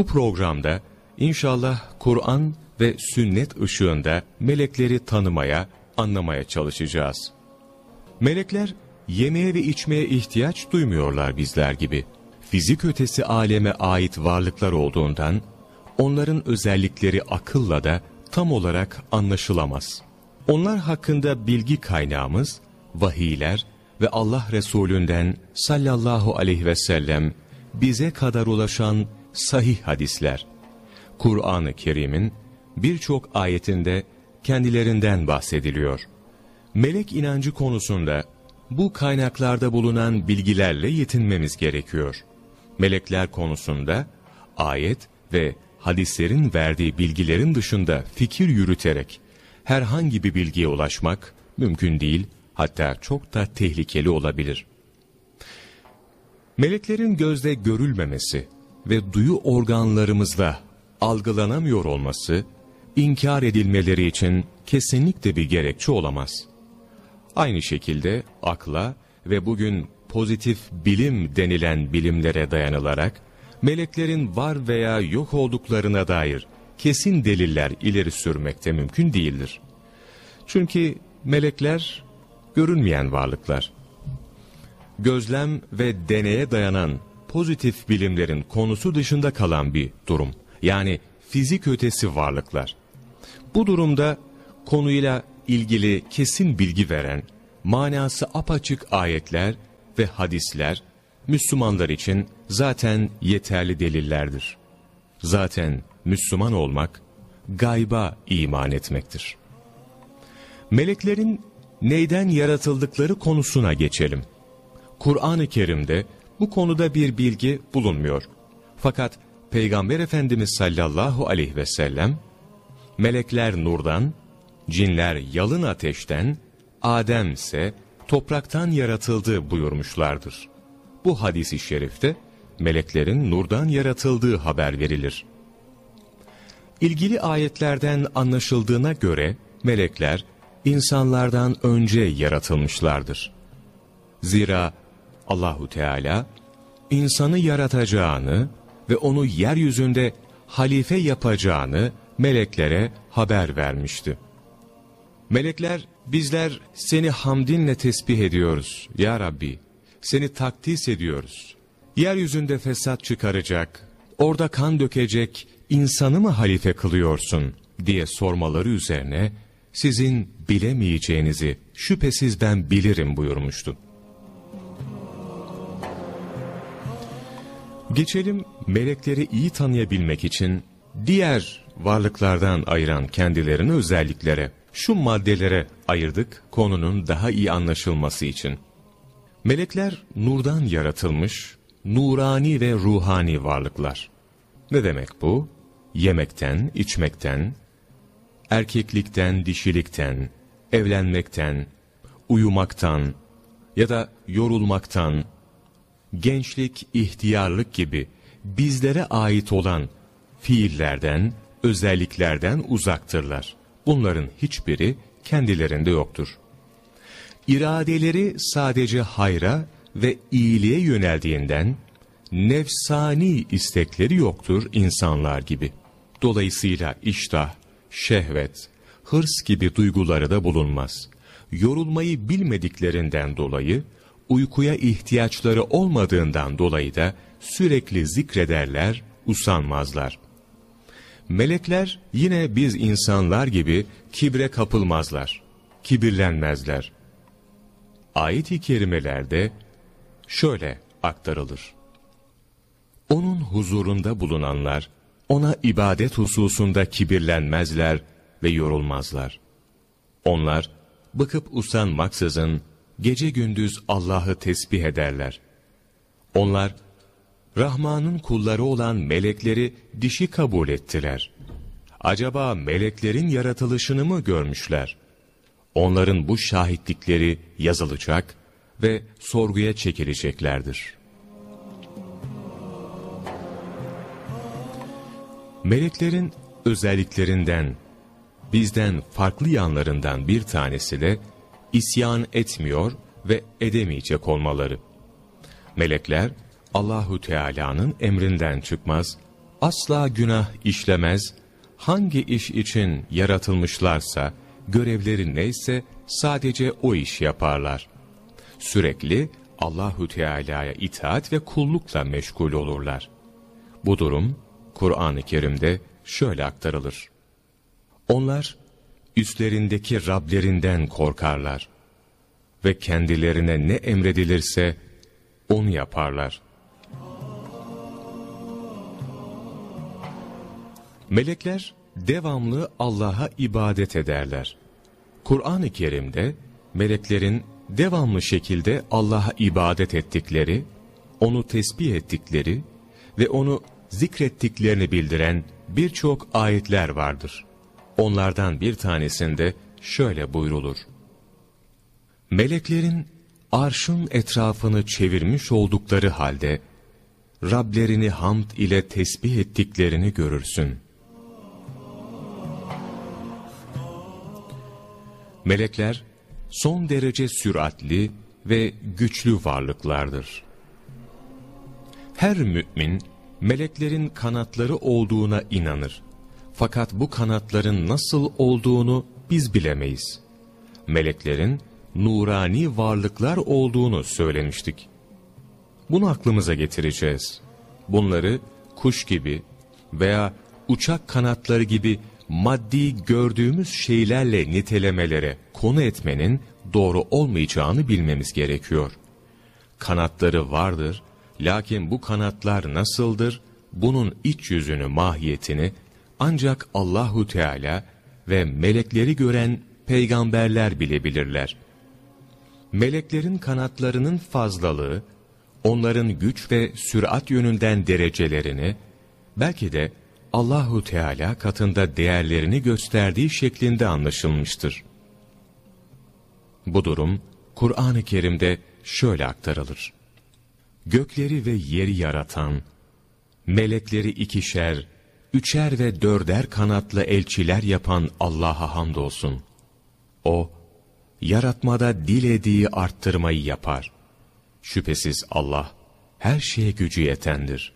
Bu programda inşallah Kur'an ve sünnet ışığında melekleri tanımaya, anlamaya çalışacağız. Melekler yemeye ve içmeye ihtiyaç duymuyorlar bizler gibi. Fizik ötesi aleme ait varlıklar olduğundan onların özellikleri akılla da tam olarak anlaşılamaz. Onlar hakkında bilgi kaynağımız vahiyler ve Allah Resulünden sallallahu aleyhi ve sellem bize kadar ulaşan sahih hadisler. Kur'an-ı Kerim'in birçok ayetinde kendilerinden bahsediliyor. Melek inancı konusunda bu kaynaklarda bulunan bilgilerle yetinmemiz gerekiyor. Melekler konusunda ayet ve hadislerin verdiği bilgilerin dışında fikir yürüterek herhangi bir bilgiye ulaşmak mümkün değil, hatta çok da tehlikeli olabilir. Meleklerin gözde görülmemesi ve duyu organlarımızla algılanamıyor olması, inkar edilmeleri için kesinlikle bir gerekçe olamaz. Aynı şekilde akla ve bugün pozitif bilim denilen bilimlere dayanılarak, meleklerin var veya yok olduklarına dair kesin deliller ileri sürmekte mümkün değildir. Çünkü melekler görünmeyen varlıklar. Gözlem ve deneye dayanan pozitif bilimlerin konusu dışında kalan bir durum. Yani fizik ötesi varlıklar. Bu durumda konuyla ilgili kesin bilgi veren, manası apaçık ayetler ve hadisler, Müslümanlar için zaten yeterli delillerdir. Zaten Müslüman olmak, gayba iman etmektir. Meleklerin neyden yaratıldıkları konusuna geçelim. Kur'an-ı Kerim'de bu konuda bir bilgi bulunmuyor. Fakat Peygamber Efendimiz sallallahu aleyhi ve sellem, melekler nurdan, cinler yalın ateşten, Adem ise topraktan yaratıldı buyurmuşlardır. Bu hadisi şerifte meleklerin nurdan yaratıldığı haber verilir. İlgili ayetlerden anlaşıldığına göre melekler insanlardan önce yaratılmışlardır. Zira Allahu Teala insanı yaratacağını ve onu yeryüzünde halife yapacağını meleklere haber vermişti. Melekler bizler seni hamdinle tesbih ediyoruz ya Rabbi. Seni takdis ediyoruz. Yeryüzünde fesat çıkaracak, orada kan dökecek insanı mı halife kılıyorsun diye sormaları üzerine sizin bilemeyeceğinizi şüphesiz ben bilirim buyurmuştu. Geçelim melekleri iyi tanıyabilmek için diğer varlıklardan ayıran kendilerini özelliklere, şu maddelere ayırdık konunun daha iyi anlaşılması için. Melekler nurdan yaratılmış, nurani ve ruhani varlıklar. Ne demek bu? Yemekten, içmekten, erkeklikten, dişilikten, evlenmekten, uyumaktan ya da yorulmaktan, gençlik, ihtiyarlık gibi bizlere ait olan fiillerden, özelliklerden uzaktırlar. Bunların hiçbiri kendilerinde yoktur. İradeleri sadece hayra ve iyiliğe yöneldiğinden, nefsani istekleri yoktur insanlar gibi. Dolayısıyla iştah, şehvet, hırs gibi duyguları da bulunmaz. Yorulmayı bilmediklerinden dolayı, uykuya ihtiyaçları olmadığından dolayı da sürekli zikrederler, usanmazlar. Melekler yine biz insanlar gibi kibre kapılmazlar, kibirlenmezler. Ayet-i kerimelerde şöyle aktarılır. Onun huzurunda bulunanlar, ona ibadet hususunda kibirlenmezler ve yorulmazlar. Onlar, bıkıp usanmaksızın, gece gündüz Allah'ı tesbih ederler. Onlar, Rahman'ın kulları olan melekleri dişi kabul ettiler. Acaba meleklerin yaratılışını mı görmüşler? Onların bu şahitlikleri yazılacak ve sorguya çekileceklerdir. Meleklerin özelliklerinden, bizden farklı yanlarından bir tanesi de isyan etmiyor ve edemeyecek olmaları. Melekler Allahu Teala'nın emrinden çıkmaz, asla günah işlemez, hangi iş için yaratılmışlarsa, görevleri neyse sadece o iş yaparlar. Sürekli Allahü Teala'ya itaat ve kullukla meşgul olurlar. Bu durum Kur'an-ı Kerim'de şöyle aktarılır. Onlar üstlerindeki Rablerinden korkarlar ve kendilerine ne emredilirse onu yaparlar. Melekler devamlı Allah'a ibadet ederler. Kur'an-ı Kerim'de meleklerin devamlı şekilde Allah'a ibadet ettikleri, onu tesbih ettikleri ve onu zikrettiklerini bildiren birçok ayetler vardır. Onlardan bir tanesinde şöyle buyrulur. Meleklerin arşın etrafını çevirmiş oldukları halde, Rablerini hamd ile tesbih ettiklerini görürsün. Melekler, son derece süratli ve güçlü varlıklardır. Her mümin, meleklerin kanatları olduğuna inanır. Fakat bu kanatların nasıl olduğunu biz bilemeyiz. Meleklerin nurani varlıklar olduğunu söylemiştik. Bunu aklımıza getireceğiz. Bunları kuş gibi veya uçak kanatları gibi maddi gördüğümüz şeylerle nitelemelere konu etmenin doğru olmayacağını bilmemiz gerekiyor. Kanatları vardır, lakin bu kanatlar nasıldır, bunun iç yüzünü, mahiyetini ancak Allahu Teala ve melekleri gören peygamberler bilebilirler. Meleklerin kanatlarının fazlalığı, onların güç ve sürat yönünden derecelerini, belki de Allahu Teala katında değerlerini gösterdiği şeklinde anlaşılmıştır. Bu durum Kur'an-ı Kerim'de şöyle aktarılır. Gökleri ve yeri yaratan, melekleri ikişer, üçer ve dörder kanatlı elçiler yapan Allah'a hamdolsun. O, yaratmada dilediği arttırmayı yapar. Şüphesiz Allah, her şeye gücü yetendir.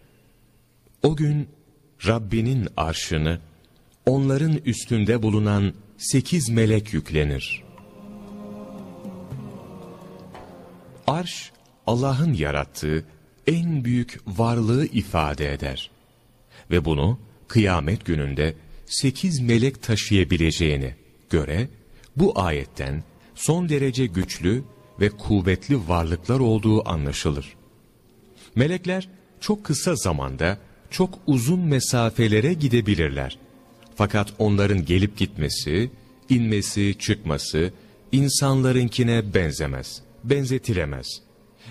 O gün, Rabbinin arşını, onların üstünde bulunan sekiz melek yüklenir. Arş, Allah'ın yarattığı en büyük varlığı ifade eder. Ve bunu kıyamet gününde sekiz melek taşıyabileceğini göre, bu ayetten son derece güçlü ve kuvvetli varlıklar olduğu anlaşılır. Melekler çok kısa zamanda çok uzun mesafelere gidebilirler. Fakat onların gelip gitmesi, inmesi, çıkması insanlarınkine benzemez, benzetilemez.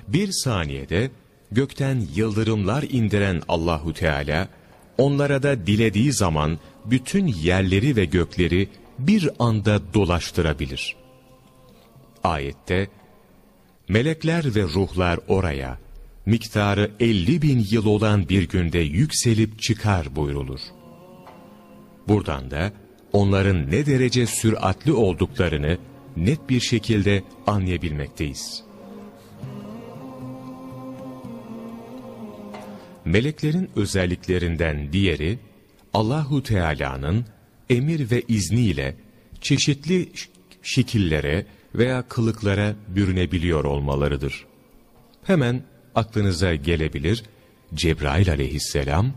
Bir saniyede gökten yıldırımlar indiren Allahu Teala onlara da dilediği zaman bütün yerleri ve gökleri bir anda dolaştırabilir. Ayette melekler ve ruhlar oraya miktarı 50 bin yıl olan bir günde yükselip çıkar buyrulur. Buradan da onların ne derece süratli olduklarını net bir şekilde anlayabilmekteyiz. Meleklerin özelliklerinden diğeri, Allahu Teala'nın emir ve izniyle çeşitli şekillere veya kılıklara bürünebiliyor olmalarıdır. Hemen aklınıza gelebilir, Cebrail aleyhisselam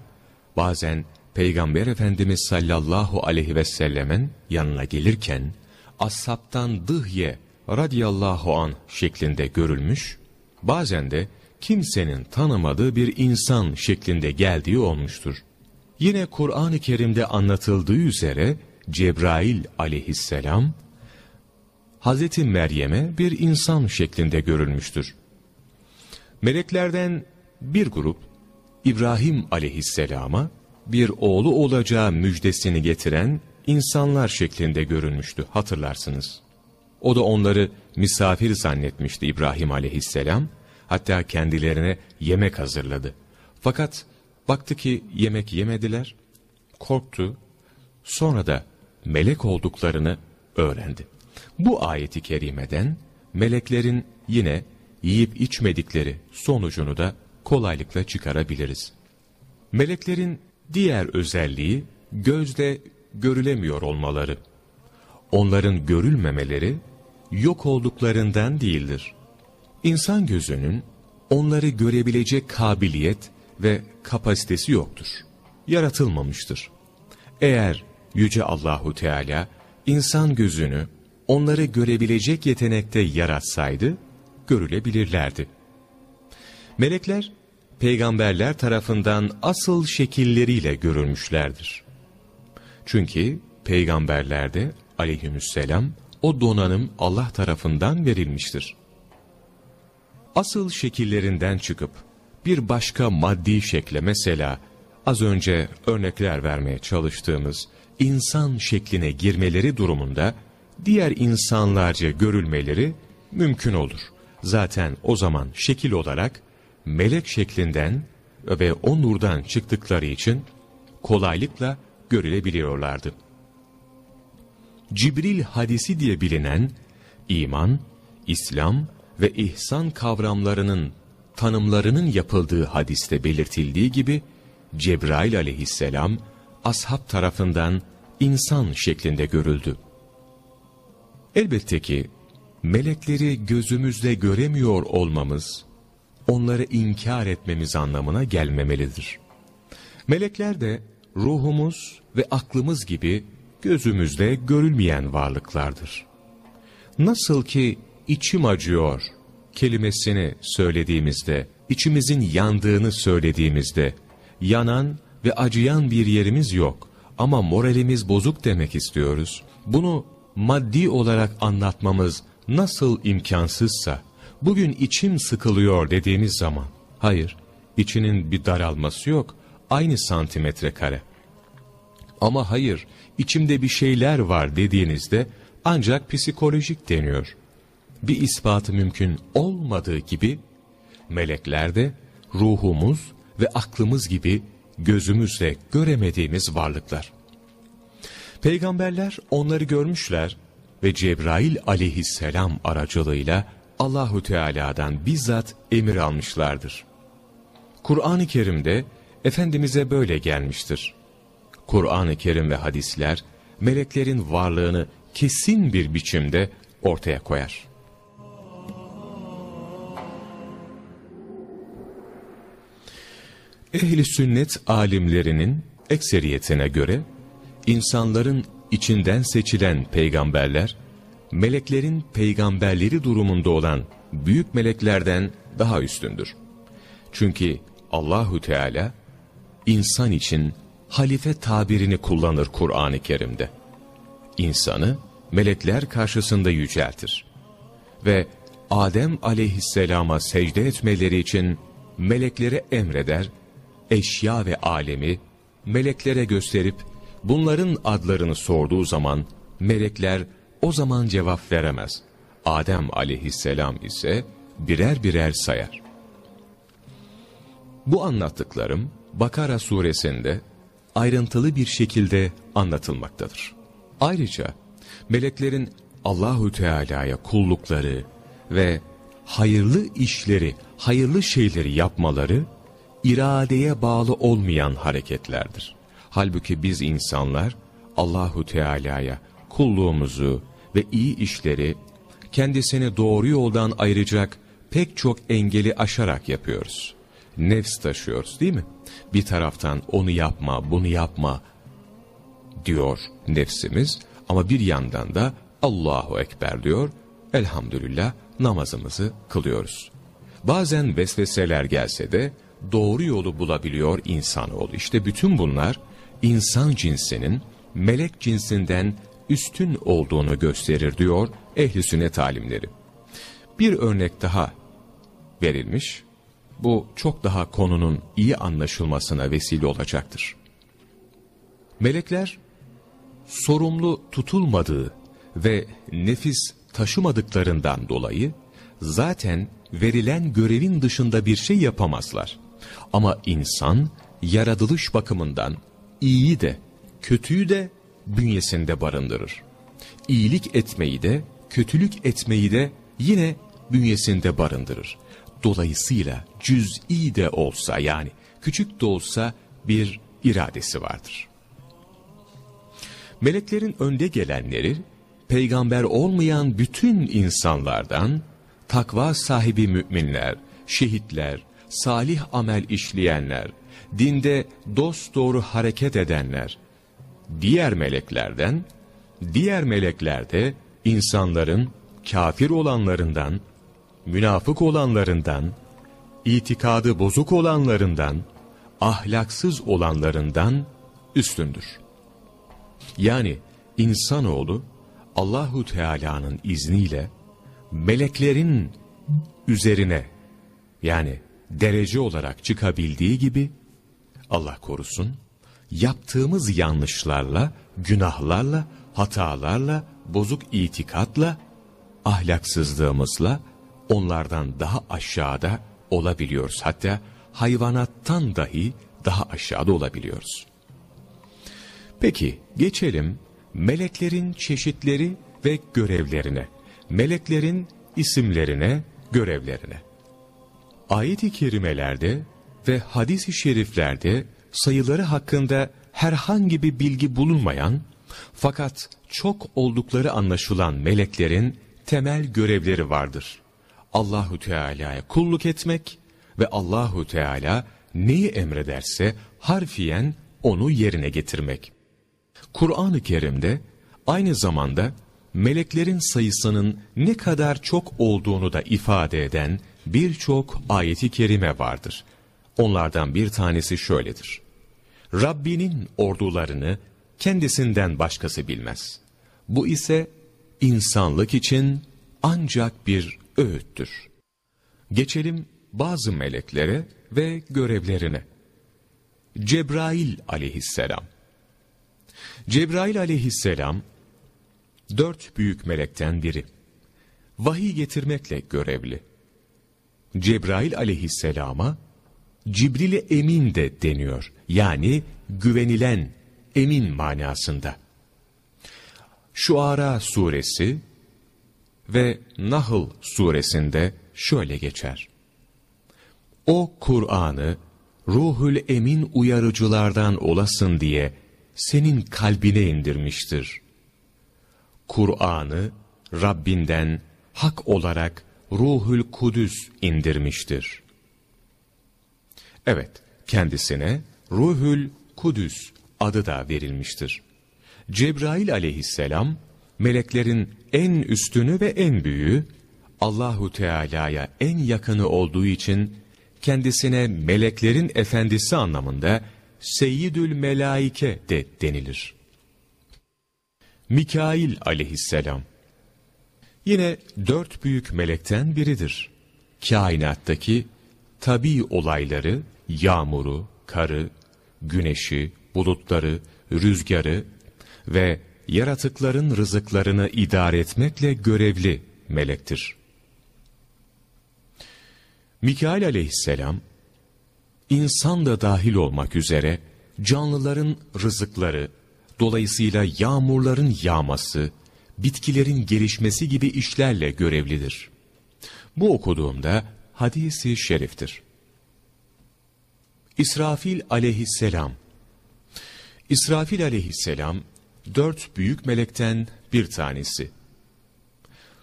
bazen Peygamber Efendimiz sallallahu aleyhi ve sellemin yanına gelirken, Ashabtan Dıhye radiyallahu an şeklinde görülmüş, bazen de kimsenin tanımadığı bir insan şeklinde geldiği olmuştur. Yine Kur'an-ı Kerim'de anlatıldığı üzere Cebrail aleyhisselam, Hazreti Meryem'e bir insan şeklinde görülmüştür. Meleklerden bir grup İbrahim aleyhisselama bir oğlu olacağı müjdesini getiren insanlar şeklinde görünmüştü hatırlarsınız. O da onları misafir zannetmişti İbrahim aleyhisselam. Hatta kendilerine yemek hazırladı. Fakat baktı ki yemek yemediler, korktu. Sonra da melek olduklarını öğrendi. Bu ayeti kerimeden meleklerin yine yiyip içmedikleri sonucunu da kolaylıkla çıkarabiliriz. Meleklerin diğer özelliği gözde görülemiyor olmaları. Onların görülmemeleri yok olduklarından değildir. İnsan gözünün onları görebilecek kabiliyet ve kapasitesi yoktur. Yaratılmamıştır. Eğer Yüce Allahu Teala insan gözünü onları görebilecek yetenekte yaratsaydı, görülebilirlerdi. Melekler, peygamberler tarafından asıl şekilleriyle görülmüşlerdir. Çünkü peygamberlerde aleyhisselam o donanım Allah tarafından verilmiştir. Asıl şekillerinden çıkıp bir başka maddi şekle mesela az önce örnekler vermeye çalıştığımız insan şekline girmeleri durumunda diğer insanlarca görülmeleri mümkün olur. Zaten o zaman şekil olarak melek şeklinden ve o nurdan çıktıkları için kolaylıkla görülebiliyorlardı. Cibril hadisi diye bilinen iman, İslam ve ihsan kavramlarının tanımlarının yapıldığı hadiste belirtildiği gibi Cebrail aleyhisselam ashab tarafından insan şeklinde görüldü. Elbette ki melekleri gözümüzle göremiyor olmamız, onları inkar etmemiz anlamına gelmemelidir. Melekler de ruhumuz ve aklımız gibi gözümüzde görülmeyen varlıklardır. Nasıl ki içim acıyor kelimesini söylediğimizde, içimizin yandığını söylediğimizde, yanan ve acıyan bir yerimiz yok ama moralimiz bozuk demek istiyoruz. Bunu maddi olarak anlatmamız nasıl imkansızsa, bugün içim sıkılıyor dediğimiz zaman, hayır, içinin bir daralması yok, aynı santimetre kare. Ama hayır, içimde bir şeyler var dediğinizde ancak psikolojik deniyor. Bir ispatı mümkün olmadığı gibi, melekler de ruhumuz ve aklımız gibi gözümüzle göremediğimiz varlıklar. Peygamberler onları görmüşler ve Cebrail aleyhisselam aracılığıyla Allahu Teala'dan bizzat emir almışlardır. Kur'an-ı Kerim'de Efendimiz'e böyle gelmiştir. Kur'an-ı Kerim ve hadisler meleklerin varlığını kesin bir biçimde ortaya koyar. Ehli sünnet alimlerinin ekseriyetine göre insanların içinden seçilen peygamberler, meleklerin peygamberleri durumunda olan büyük meleklerden daha üstündür. Çünkü Allahu Teala insan için halife tabirini kullanır Kur'an-ı Kerim'de. İnsanı melekler karşısında yüceltir. Ve Adem aleyhisselama secde etmeleri için meleklere emreder, eşya ve alemi meleklere gösterip bunların adlarını sorduğu zaman melekler o zaman cevap veremez. Adem aleyhisselam ise birer birer sayar. Bu anlattıklarım Bakara suresinde ayrıntılı bir şekilde anlatılmaktadır. Ayrıca meleklerin Allahü Teala'ya kullukları ve hayırlı işleri, hayırlı şeyleri yapmaları iradeye bağlı olmayan hareketlerdir. Halbuki biz insanlar Allahu Teala'ya kulluğumuzu ve iyi işleri kendisini doğru yoldan ayıracak pek çok engeli aşarak yapıyoruz. Nefs taşıyoruz değil mi? Bir taraftan onu yapma, bunu yapma diyor nefsimiz ama bir yandan da Allahu Ekber diyor. Elhamdülillah namazımızı kılıyoruz. Bazen vesveseler gelse de doğru yolu bulabiliyor insanoğlu. İşte bütün bunlar insan cinsinin melek cinsinden üstün olduğunu gösterir diyor ehli sünnet alimleri. Bir örnek daha verilmiş. Bu çok daha konunun iyi anlaşılmasına vesile olacaktır. Melekler sorumlu tutulmadığı ve nefis taşımadıklarından dolayı zaten verilen görevin dışında bir şey yapamazlar. Ama insan yaratılış bakımından iyiyi de kötüyü de bünyesinde barındırır. İyilik etmeyi de kötülük etmeyi de yine bünyesinde barındırır. Dolayısıyla cüz'i de olsa yani küçük de olsa bir iradesi vardır. Meleklerin önde gelenleri, peygamber olmayan bütün insanlardan, takva sahibi müminler, şehitler, salih amel işleyenler, dinde dost doğru hareket edenler, diğer meleklerden, diğer melekler de insanların kafir olanlarından, münafık olanlarından, itikadı bozuk olanlarından, ahlaksız olanlarından üstündür. Yani insanoğlu Allahu Teala'nın izniyle meleklerin üzerine yani derece olarak çıkabildiği gibi Allah korusun yaptığımız yanlışlarla, günahlarla, hatalarla, bozuk itikatla, ahlaksızlığımızla onlardan daha aşağıda olabiliyoruz. Hatta hayvanattan dahi daha aşağıda olabiliyoruz. Peki geçelim meleklerin çeşitleri ve görevlerine. Meleklerin isimlerine, görevlerine. Ayet-i kerimelerde ve hadis-i şeriflerde sayıları hakkında herhangi bir bilgi bulunmayan fakat çok oldukları anlaşılan meleklerin temel görevleri vardır. Allahu Teala'ya kulluk etmek ve Allahu Teala neyi emrederse harfiyen onu yerine getirmek. Kur'an-ı Kerim'de aynı zamanda meleklerin sayısının ne kadar çok olduğunu da ifade eden birçok ayeti kerime vardır. Onlardan bir tanesi şöyledir. Rabbinin ordularını kendisinden başkası bilmez. Bu ise insanlık için ancak bir öğüttür. Geçelim bazı meleklere ve görevlerine. Cebrail aleyhisselam Cebrail aleyhisselam, dört büyük melekten biri. Vahiy getirmekle görevli. Cebrail aleyhisselama, Cibril-i Emin de deniyor. Yani güvenilen, emin manasında. Şuara suresi ve Nahl suresinde şöyle geçer. O Kur'an'ı ruhul emin uyarıcılardan olasın diye senin kalbine indirmiştir. Kur'an'ı Rabbinden hak olarak Ruhül Kudüs indirmiştir. Evet, kendisine Ruhül Kudüs adı da verilmiştir. Cebrail aleyhisselam, meleklerin en üstünü ve en büyüğü, Allahu Teala'ya en yakını olduğu için kendisine meleklerin efendisi anlamında Seyyidül Melaike de denilir. Mikail aleyhisselam Yine dört büyük melekten biridir. Kainattaki tabi olayları, yağmuru, karı, güneşi, bulutları, rüzgarı ve yaratıkların rızıklarını idare etmekle görevli melektir. Mikail aleyhisselam, insan da dahil olmak üzere canlıların rızıkları, dolayısıyla yağmurların yağması, bitkilerin gelişmesi gibi işlerle görevlidir. Bu okuduğumda hadisi şeriftir. İsrafil aleyhisselam İsrafil aleyhisselam dört büyük melekten bir tanesi.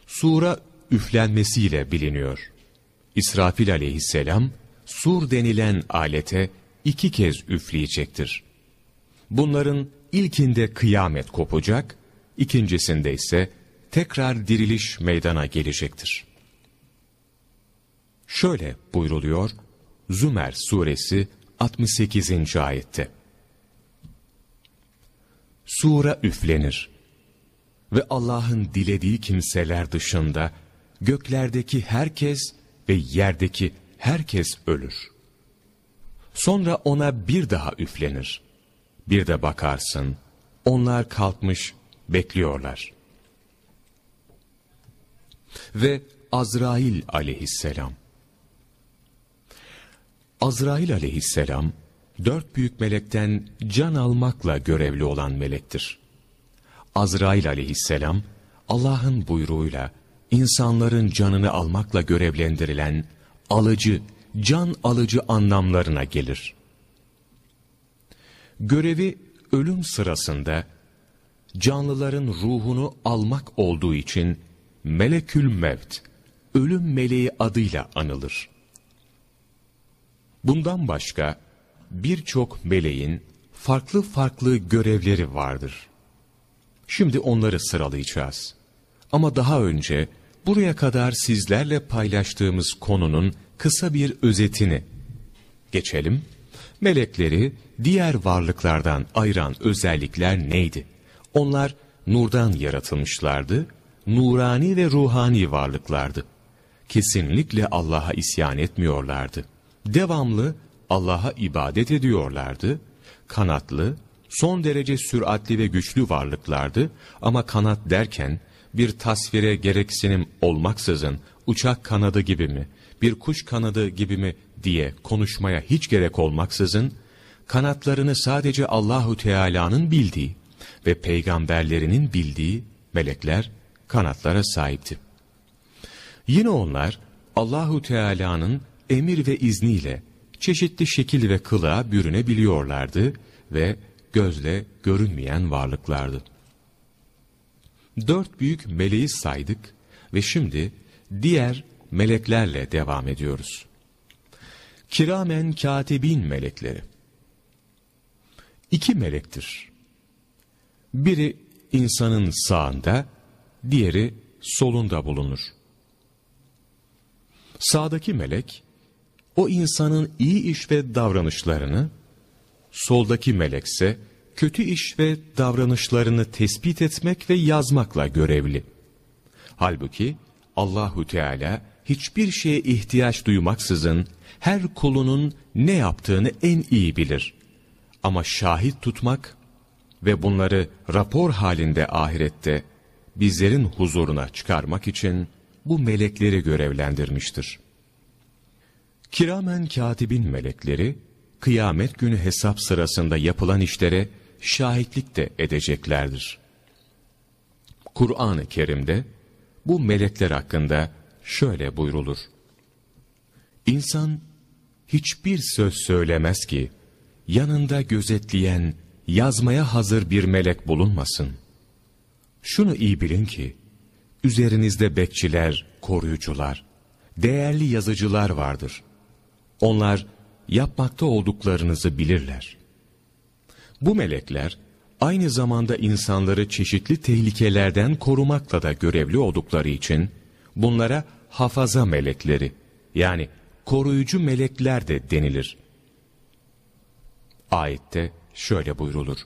Sura üflenmesiyle biliniyor. İsrafil aleyhisselam sur denilen alete iki kez üfleyecektir. Bunların ilkinde kıyamet kopacak, ikincisinde ise tekrar diriliş meydana gelecektir. Şöyle buyruluyor Zümer suresi 68. ayette. Sura üflenir ve Allah'ın dilediği kimseler dışında göklerdeki herkes ve yerdeki herkes ölür. Sonra ona bir daha üflenir. Bir de bakarsın, onlar kalkmış bekliyorlar. Ve Azrail aleyhisselam. Azrail aleyhisselam, dört büyük melekten can almakla görevli olan melektir. Azrail aleyhisselam, Allah'ın buyruğuyla insanların canını almakla görevlendirilen alıcı, can alıcı anlamlarına gelir. görevi ölüm sırasında canlıların ruhunu almak olduğu için Melekül Mevt, ölüm meleği adıyla anılır. Bundan başka birçok meleğin farklı farklı görevleri vardır. Şimdi onları sıralayacağız. Ama daha önce buraya kadar sizlerle paylaştığımız konunun kısa bir özetini geçelim. Melekleri diğer varlıklardan ayıran özellikler neydi? Onlar nurdan yaratılmışlardı, nurani ve ruhani varlıklardı. Kesinlikle Allah'a isyan etmiyorlardı. Devamlı Allah'a ibadet ediyorlardı. Kanatlı, son derece süratli ve güçlü varlıklardı ama kanat derken bir tasvire gereksinim olmaksızın uçak kanadı gibi mi, bir kuş kanadı gibi mi diye konuşmaya hiç gerek olmaksızın kanatlarını sadece Allahu Teala'nın bildiği ve peygamberlerinin bildiği melekler kanatlara sahipti. Yine onlar Allahu Teala'nın emir ve izniyle çeşitli şekil ve kılığa bürünebiliyorlardı ve gözle görünmeyen varlıklardı. Dört büyük meleği saydık ve şimdi diğer meleklerle devam ediyoruz. Kiramen katibin melekleri. İki melektir. Biri insanın sağında, diğeri solunda bulunur. Sağdaki melek, o insanın iyi iş ve davranışlarını, soldaki melekse kötü iş ve davranışlarını tespit etmek ve yazmakla görevli. Halbuki Allahu Teala hiçbir şeye ihtiyaç duymaksızın her kulunun ne yaptığını en iyi bilir. Ama şahit tutmak ve bunları rapor halinde ahirette bizlerin huzuruna çıkarmak için bu melekleri görevlendirmiştir. Kiramen katibin melekleri, kıyamet günü hesap sırasında yapılan işlere şahitlik de edeceklerdir. Kur'an-ı Kerim'de bu melekler hakkında şöyle buyrulur. İnsan hiçbir söz söylemez ki, yanında gözetleyen, yazmaya hazır bir melek bulunmasın. Şunu iyi bilin ki, üzerinizde bekçiler, koruyucular, değerli yazıcılar vardır. Onlar yapmakta olduklarınızı bilirler. Bu melekler, aynı zamanda insanları çeşitli tehlikelerden korumakla da görevli oldukları için, bunlara hafaza melekleri, yani koruyucu melekler de denilir. Ayette şöyle buyrulur.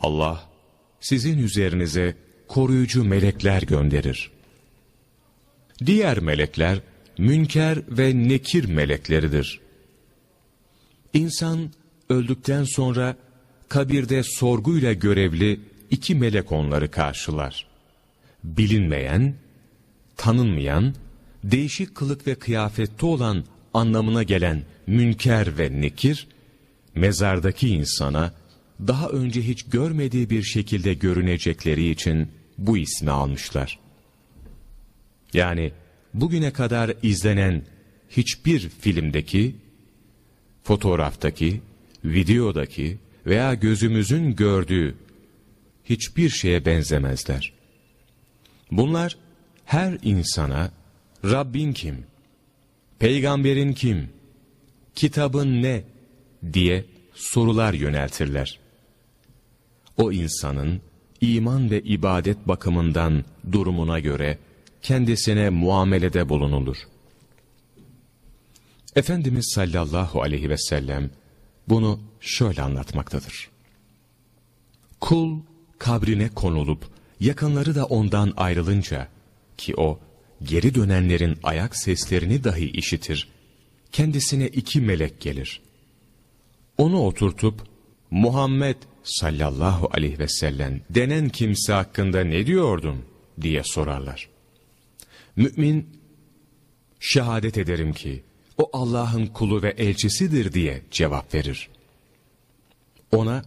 Allah sizin üzerinize koruyucu melekler gönderir. Diğer melekler münker ve nekir melekleridir. İnsan öldükten sonra kabirde sorguyla görevli iki melek onları karşılar. Bilinmeyen, tanınmayan, değişik kılık ve kıyafette olan anlamına gelen münker ve nekir, mezardaki insana daha önce hiç görmediği bir şekilde görünecekleri için bu ismi almışlar. Yani bugüne kadar izlenen hiçbir filmdeki, fotoğraftaki, videodaki veya gözümüzün gördüğü hiçbir şeye benzemezler. Bunlar her insana Rabbin kim, peygamberin kim, kitabın ne diye sorular yöneltirler. O insanın iman ve ibadet bakımından durumuna göre kendisine muamelede bulunulur. Efendimiz sallallahu aleyhi ve sellem bunu şöyle anlatmaktadır. Kul kabrine konulup yakınları da ondan ayrılınca ki o geri dönenlerin ayak seslerini dahi işitir. Kendisine iki melek gelir. Onu oturtup Muhammed sallallahu aleyhi ve sellem denen kimse hakkında ne diyordun diye sorarlar. Mümin şehadet ederim ki o Allah'ın kulu ve elçisidir diye cevap verir. Ona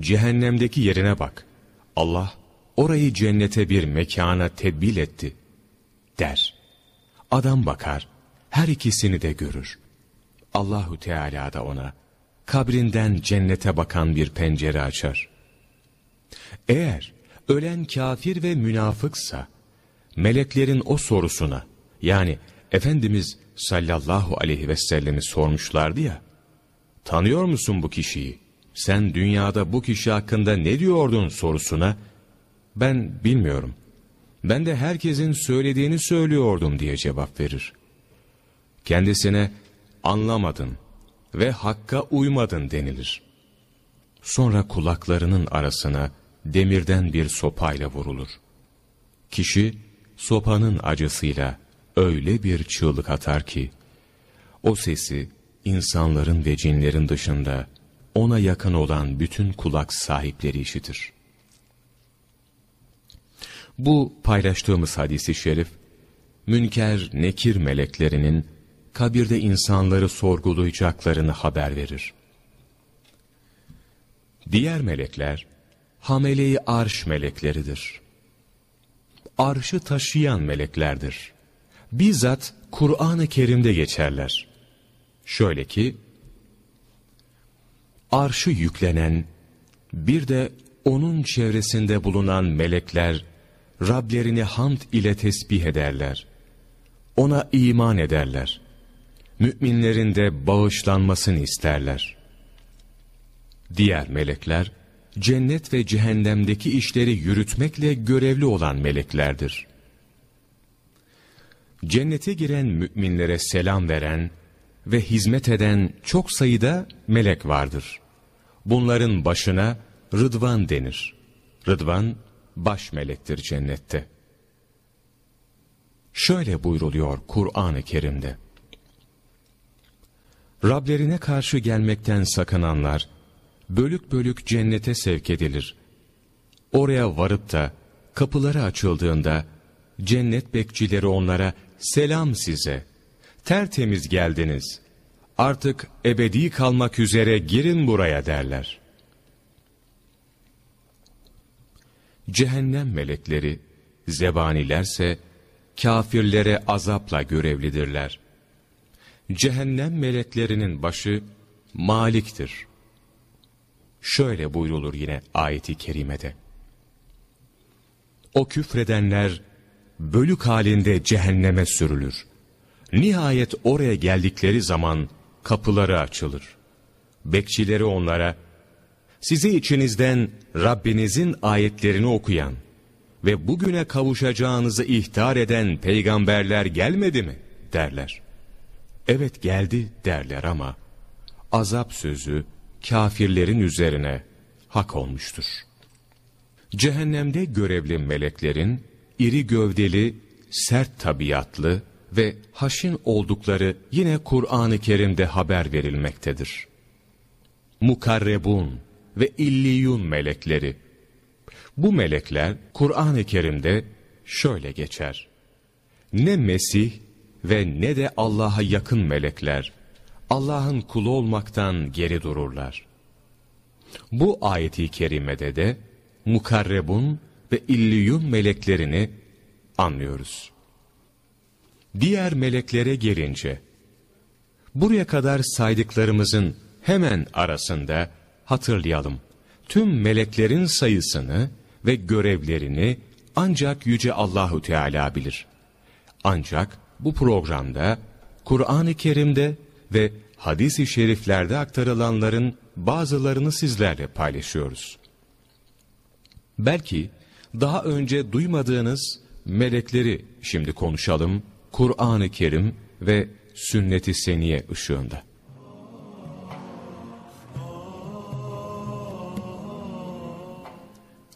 cehennemdeki yerine bak. Allah orayı cennete bir mekana tedbil etti der. Adam bakar, her ikisini de görür. Allahu Teala da ona kabrinden cennete bakan bir pencere açar. Eğer ölen kafir ve münafıksa, meleklerin o sorusuna, yani Efendimiz sallallahu aleyhi ve sellemi sormuşlardı ya, tanıyor musun bu kişiyi? Sen dünyada bu kişi hakkında ne diyordun sorusuna, ben bilmiyorum. Ben de herkesin söylediğini söylüyordum diye cevap verir. Kendisine anlamadın ve hakka uymadın denilir. Sonra kulaklarının arasına demirden bir sopayla vurulur. Kişi sopanın acısıyla öyle bir çığlık atar ki, o sesi insanların ve cinlerin dışında ona yakın olan bütün kulak sahipleri işitir. Bu paylaştığımız hadisi şerif, münker nekir meleklerinin kabirde insanları sorgulayacaklarını haber verir. Diğer melekler, hameleyi arş melekleridir. Arşı taşıyan meleklerdir. Bizzat Kur'an-ı Kerim'de geçerler. Şöyle ki, arşı yüklenen, bir de onun çevresinde bulunan melekler, Rablerini hamd ile tesbih ederler. Ona iman ederler. Müminlerin de bağışlanmasını isterler. Diğer melekler, cennet ve cehennemdeki işleri yürütmekle görevli olan meleklerdir. Cennete giren müminlere selam veren ve hizmet eden çok sayıda melek vardır. Bunların başına Rıdvan denir. Rıdvan, baş melektir cennette. Şöyle buyruluyor Kur'an-ı Kerim'de. Rablerine karşı gelmekten sakınanlar, bölük bölük cennete sevk edilir. Oraya varıp da, kapıları açıldığında, cennet bekçileri onlara, selam size, tertemiz geldiniz, artık ebedi kalmak üzere girin buraya derler. Cehennem melekleri, zebanilerse, kafirlere azapla görevlidirler. Cehennem meleklerinin başı, Malik'tir. Şöyle buyrulur yine ayeti kerimede. O küfredenler, bölük halinde cehenneme sürülür. Nihayet oraya geldikleri zaman kapıları açılır. Bekçileri onlara, size içinizden Rabbinizin ayetlerini okuyan ve bugüne kavuşacağınızı ihtar eden peygamberler gelmedi mi? derler. Evet geldi derler ama azap sözü kafirlerin üzerine hak olmuştur. Cehennemde görevli meleklerin iri gövdeli, sert tabiatlı ve haşin oldukları yine Kur'an-ı Kerim'de haber verilmektedir. Mukarrebun ve illiyun melekleri. Bu melekler Kur'an-ı Kerim'de şöyle geçer. Ne Mesih ve ne de Allah'a yakın melekler Allah'ın kulu olmaktan geri dururlar. Bu ayeti kerimede de mukarrebun ve illiyun meleklerini anlıyoruz. Diğer meleklere gelince, buraya kadar saydıklarımızın hemen arasında hatırlayalım. Tüm meleklerin sayısını ve görevlerini ancak Yüce Allahu Teala bilir. Ancak bu programda Kur'an-ı Kerim'de ve hadis-i şeriflerde aktarılanların bazılarını sizlerle paylaşıyoruz. Belki daha önce duymadığınız melekleri şimdi konuşalım Kur'an-ı Kerim ve sünnet-i seniye ışığında.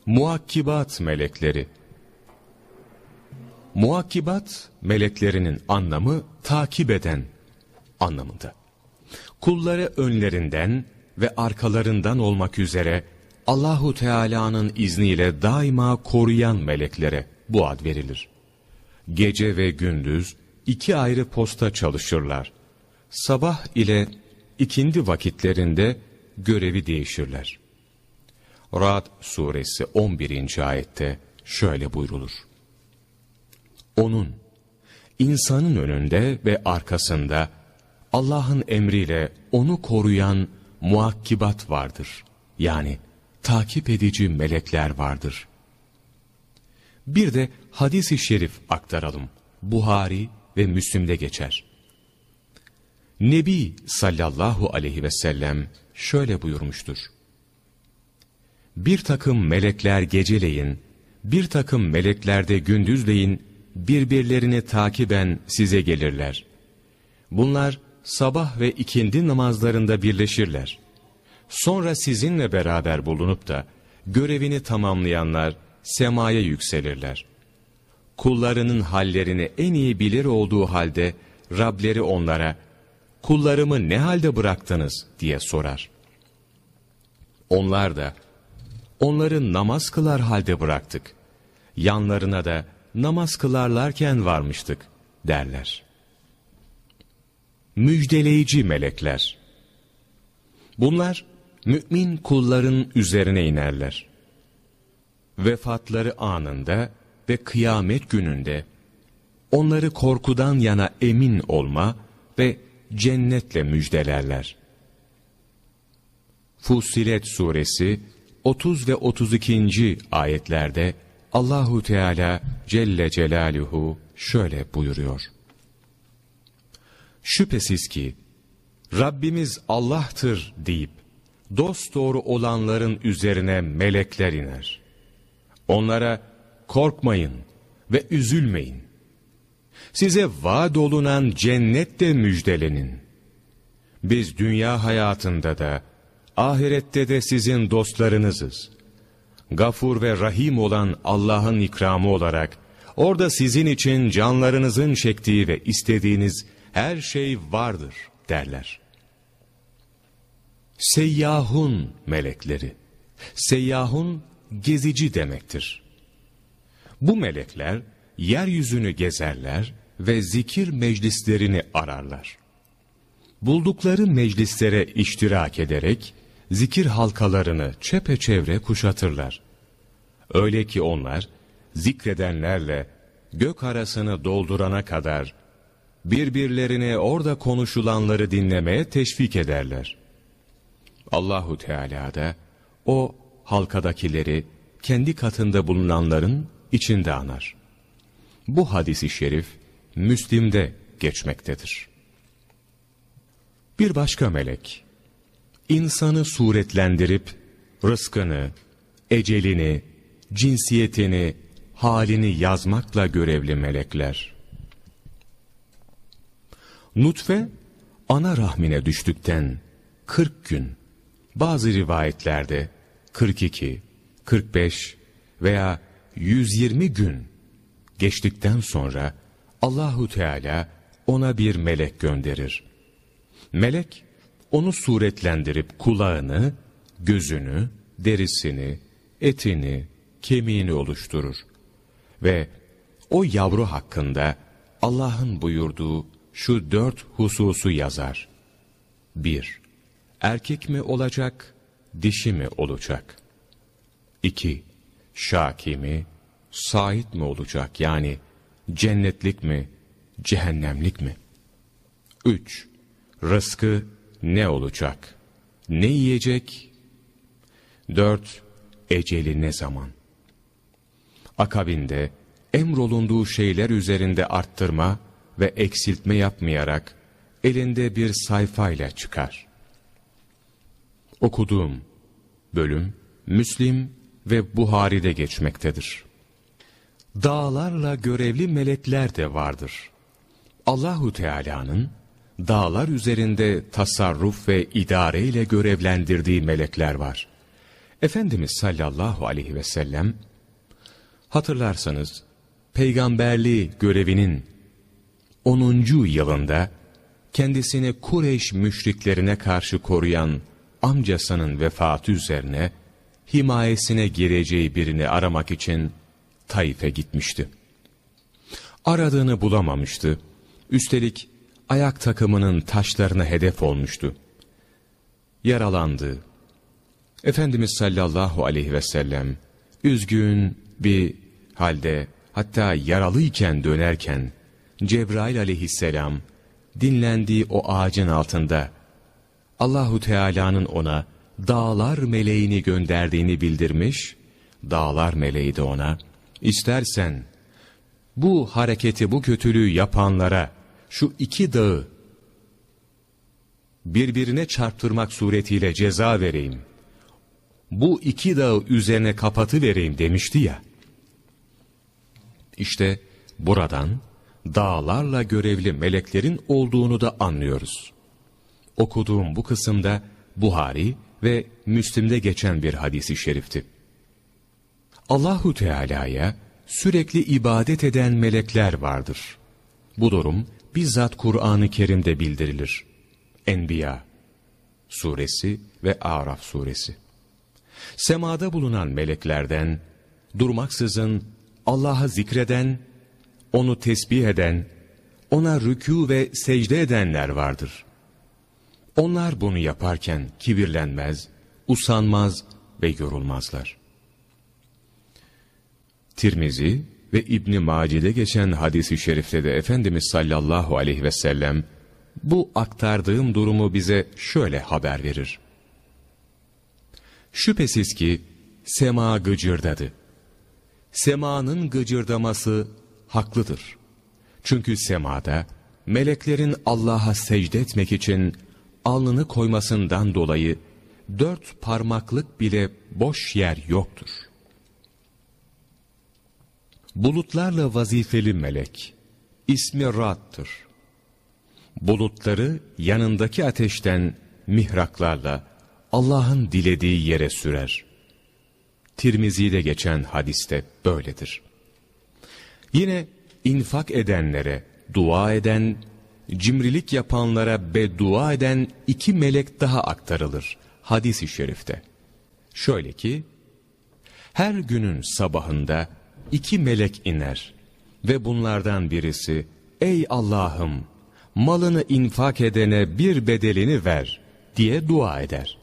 Muakkibat melekleri Muakkibat meleklerinin anlamı takip eden anlamında. Kulları önlerinden ve arkalarından olmak üzere Allahu Teala'nın izniyle daima koruyan meleklere bu ad verilir. Gece ve gündüz iki ayrı posta çalışırlar. Sabah ile ikindi vakitlerinde görevi değişirler. Ra'd suresi 11. ayette şöyle buyrulur. Onun, insanın önünde ve arkasında Allah'ın emriyle onu koruyan muakkibat vardır. Yani takip edici melekler vardır. Bir de hadisi şerif aktaralım. Buhari ve Müslim'de geçer. Nebi sallallahu aleyhi ve sellem şöyle buyurmuştur. Bir takım melekler geceleyin, bir takım melekler de gündüzleyin birbirlerini takiben size gelirler. Bunlar sabah ve ikindi namazlarında birleşirler. Sonra sizinle beraber bulunup da görevini tamamlayanlar semaya yükselirler. Kullarının hallerini en iyi bilir olduğu halde Rableri onlara kullarımı ne halde bıraktınız diye sorar. Onlar da onları namaz kılar halde bıraktık. Yanlarına da namaz kılarlarken varmıştık derler. Müjdeleyici melekler. Bunlar mümin kulların üzerine inerler. Vefatları anında ve kıyamet gününde onları korkudan yana emin olma ve cennetle müjdelerler. Fussilet suresi 30 ve 32. ayetlerde Allahu Teala Celle Celaluhu şöyle buyuruyor. Şüphesiz ki Rabbimiz Allah'tır deyip dosdoğru olanların üzerine melekler iner. Onlara korkmayın ve üzülmeyin. Size vaad olunan cennette müjdelenin. Biz dünya hayatında da, ahirette de sizin dostlarınızız. Gafur ve Rahim olan Allah'ın ikramı olarak, orada sizin için canlarınızın çektiği ve istediğiniz her şey vardır derler. Seyyahun melekleri. Seyyahun gezici demektir. Bu melekler yeryüzünü gezerler ve zikir meclislerini ararlar. Buldukları meclislere iştirak ederek zikir halkalarını çepeçevre kuşatırlar. Öyle ki onlar zikredenlerle gök arasını doldurana kadar birbirlerine orada konuşulanları dinlemeye teşvik ederler. Allahu Teala da o halkadakileri kendi katında bulunanların içinde anar. Bu hadisi şerif Müslim'de geçmektedir. Bir başka melek, insanı suretlendirip rızkını, ecelini, cinsiyetini, halini yazmakla görevli melekler. Nutfe, ana rahmine düştükten 40 gün, bazı rivayetlerde 42, 45 veya 120 gün geçtikten sonra Allahu Teala ona bir melek gönderir. Melek onu suretlendirip kulağını, gözünü, derisini, etini, kemiğini oluşturur. Ve o yavru hakkında Allah'ın buyurduğu şu dört hususu yazar. 1. Erkek mi olacak, dişi mi olacak? 2. Şaki mi, sait mi olacak yani cennetlik mi, cehennemlik mi? 3. Rızkı ne olacak? Ne yiyecek? 4. Eceli ne zaman? Akabinde emrolunduğu şeyler üzerinde arttırma ve eksiltme yapmayarak elinde bir sayfayla çıkar. Okuduğum bölüm Müslim ve Buhari'de geçmektedir. Dağlarla görevli melekler de vardır. Allahu Teala'nın dağlar üzerinde tasarruf ve idare ile görevlendirdiği melekler var. Efendimiz sallallahu aleyhi ve sellem hatırlarsanız peygamberliği görevinin 10. yılında kendisini Kureyş müşriklerine karşı koruyan amcasının vefatı üzerine himayesine gireceği birini aramak için Taif'e gitmişti. Aradığını bulamamıştı. Üstelik ayak takımının taşlarına hedef olmuştu. Yaralandı. Efendimiz sallallahu aleyhi ve sellem üzgün bir halde hatta yaralıyken dönerken Cebrail aleyhisselam dinlendiği o ağacın altında Allahu Teala'nın ona dağlar meleğini gönderdiğini bildirmiş. Dağlar meleği de ona istersen bu hareketi bu kötülüğü yapanlara şu iki dağı birbirine çarptırmak suretiyle ceza vereyim. Bu iki dağı üzerine kapatı vereyim demişti ya. İşte buradan dağlarla görevli meleklerin olduğunu da anlıyoruz. Okuduğum bu kısımda Buhari ve Müslim'de geçen bir hadisi şerifti. Allahu Teala'ya sürekli ibadet eden melekler vardır. Bu durum bizzat Kur'an-ı Kerim'de bildirilir. Enbiya suresi ve Araf suresi. Semada bulunan meleklerden durmaksızın Allah'a zikreden, onu tesbih eden, ona rükû ve secde edenler vardır. Onlar bunu yaparken kibirlenmez, usanmaz ve yorulmazlar. Tirmizi ve İbn Maci'de geçen hadisi şerifte de Efendimiz sallallahu aleyhi ve sellem bu aktardığım durumu bize şöyle haber verir. Şüphesiz ki sema gıcırdadı. Semanın gıcırdaması haklıdır. Çünkü semada meleklerin Allah'a secde etmek için alnını koymasından dolayı dört parmaklık bile boş yer yoktur. Bulutlarla vazifeli melek, ismi Rad'tır. Bulutları yanındaki ateşten mihraklarla Allah'ın dilediği yere sürer. Tirmizi'de geçen hadiste böyledir. Yine infak edenlere, dua eden, cimrilik yapanlara beddua eden iki melek daha aktarılır hadis-i şerifte. Şöyle ki, her günün sabahında iki melek iner ve bunlardan birisi, ey Allah'ım malını infak edene bir bedelini ver diye dua eder.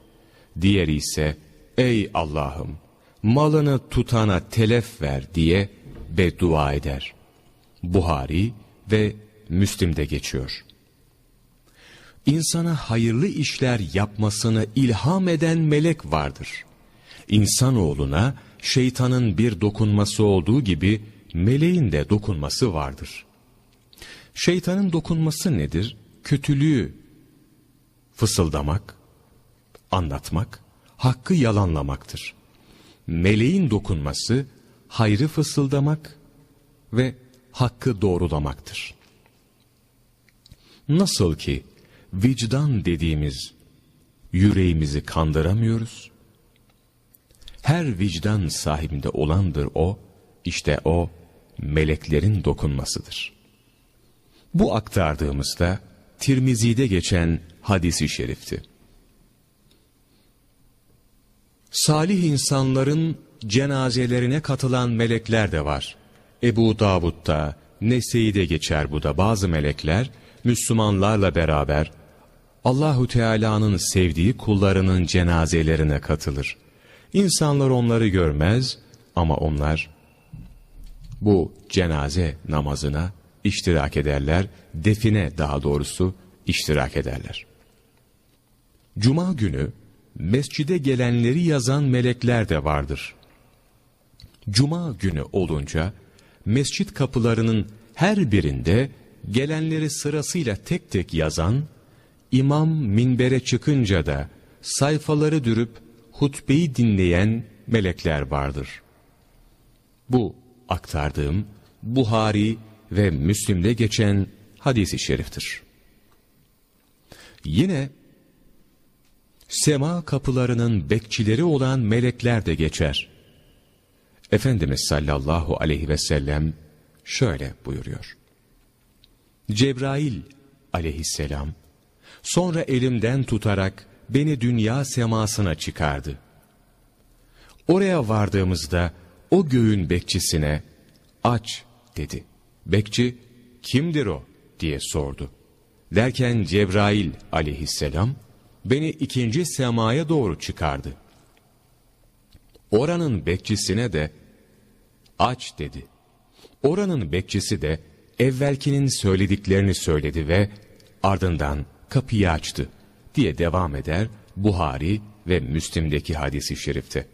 Diğeri ise, ey Allah'ım malını tutana telef ver diye beddua eder. Buhari ve Müslim'de geçiyor. İnsana hayırlı işler yapmasını ilham eden melek vardır. İnsanoğluna şeytanın bir dokunması olduğu gibi meleğin de dokunması vardır. Şeytanın dokunması nedir? Kötülüğü fısıldamak, anlatmak, hakkı yalanlamaktır. Meleğin dokunması hayrı fısıldamak ve hakkı doğrulamaktır. Nasıl ki vicdan dediğimiz yüreğimizi kandıramıyoruz. Her vicdan sahibinde olandır o, işte o meleklerin dokunmasıdır. Bu aktardığımızda Tirmizi'de geçen hadisi şerifti. Salih insanların cenazelerine katılan melekler de var. Ebu Davud'da, Nese'yi geçer bu da bazı melekler, Müslümanlarla beraber Allahu Teala'nın sevdiği kullarının cenazelerine katılır. İnsanlar onları görmez ama onlar bu cenaze namazına iştirak ederler, define daha doğrusu iştirak ederler. Cuma günü mescide gelenleri yazan melekler de vardır. Cuma günü olunca mescit kapılarının her birinde gelenleri sırasıyla tek tek yazan, imam minbere çıkınca da sayfaları dürüp hutbeyi dinleyen melekler vardır. Bu aktardığım Buhari ve Müslim'de geçen hadisi şeriftir. Yine sema kapılarının bekçileri olan melekler de geçer. Efendimiz sallallahu aleyhi ve sellem şöyle buyuruyor. Cebrail aleyhisselam sonra elimden tutarak beni dünya semasına çıkardı. Oraya vardığımızda o göğün bekçisine aç dedi. Bekçi kimdir o diye sordu. Derken Cebrail aleyhisselam beni ikinci semaya doğru çıkardı. Oranın bekçisine de aç dedi. Oranın bekçisi de evvelkinin söylediklerini söyledi ve ardından kapıyı açtı. Diye devam eder Buhari ve Müslim'deki hadisi şerifte.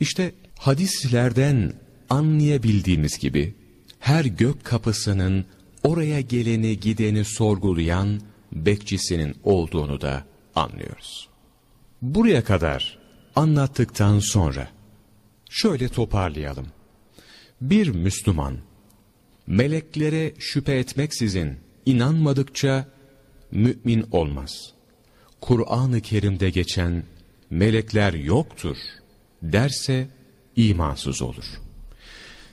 İşte hadislerden anlayabildiğimiz gibi her gök kapısının oraya geleni gideni sorgulayan bekçisinin olduğunu da anlıyoruz. Buraya kadar anlattıktan sonra şöyle toparlayalım. Bir Müslüman meleklere şüphe etmeksizin inanmadıkça mümin olmaz. Kur'an-ı Kerim'de geçen melekler yoktur derse imansız olur.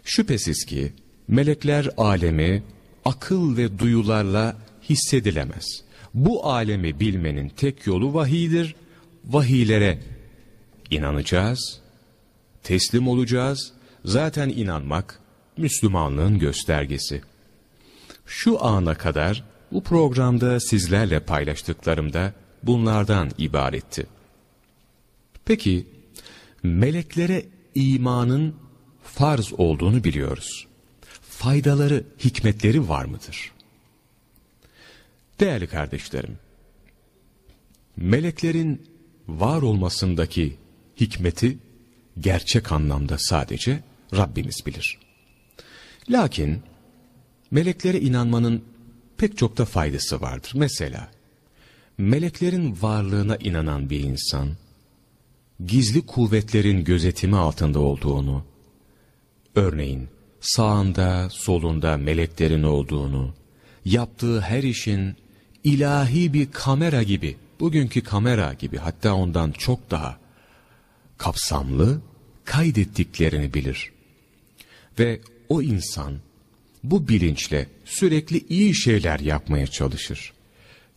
Şüphesiz ki melekler alemi akıl ve duyularla hissedilemez. Bu alemi bilmenin tek yolu vahidir. Vahiylere inanacağız, teslim olacağız. Zaten inanmak Müslümanlığın göstergesi. Şu ana kadar bu programda sizlerle paylaştıklarımda bunlardan ibaretti. Peki meleklere imanın farz olduğunu biliyoruz. Faydaları, hikmetleri var mıdır? Değerli kardeşlerim, meleklerin var olmasındaki hikmeti gerçek anlamda sadece Rabbimiz bilir. Lakin meleklere inanmanın pek çok da faydası vardır. Mesela meleklerin varlığına inanan bir insan, gizli kuvvetlerin gözetimi altında olduğunu, örneğin sağında solunda meleklerin olduğunu, yaptığı her işin ilahi bir kamera gibi, bugünkü kamera gibi hatta ondan çok daha kapsamlı kaydettiklerini bilir. Ve o insan bu bilinçle sürekli iyi şeyler yapmaya çalışır.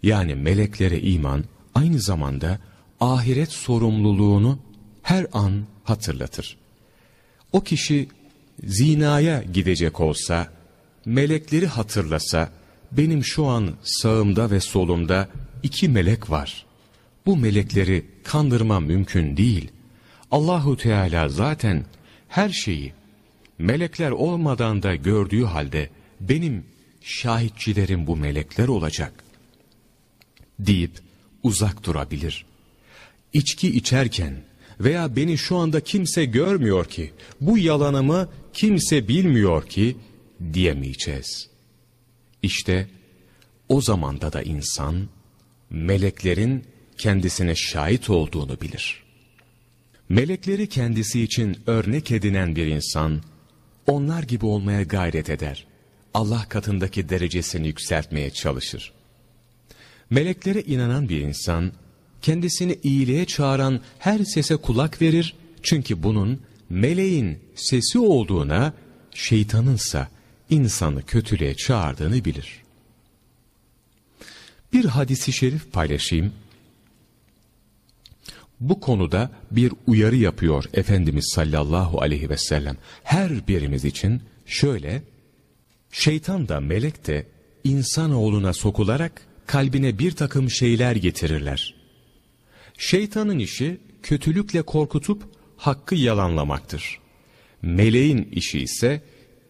Yani meleklere iman aynı zamanda ahiret sorumluluğunu her an hatırlatır. O kişi zinaya gidecek olsa, melekleri hatırlasa, benim şu an sağımda ve solumda iki melek var. Bu melekleri kandırma mümkün değil. Allahu Teala zaten her şeyi melekler olmadan da gördüğü halde benim şahitçilerim bu melekler olacak deyip uzak durabilir. İçki içerken veya beni şu anda kimse görmüyor ki, bu yalanımı kimse bilmiyor ki diyemeyeceğiz. İşte o zamanda da insan meleklerin kendisine şahit olduğunu bilir. Melekleri kendisi için örnek edinen bir insan, onlar gibi olmaya gayret eder. Allah katındaki derecesini yükseltmeye çalışır. Meleklere inanan bir insan, kendisini iyiliğe çağıran her sese kulak verir, çünkü bunun meleğin sesi olduğuna, şeytanınsa insanı kötülüğe çağırdığını bilir. Bir hadisi şerif paylaşayım. Bu konuda bir uyarı yapıyor Efendimiz sallallahu aleyhi ve sellem. Her birimiz için şöyle, şeytan da melek de insanoğluna sokularak kalbine bir takım şeyler getirirler. Şeytanın işi kötülükle korkutup hakkı yalanlamaktır. Meleğin işi ise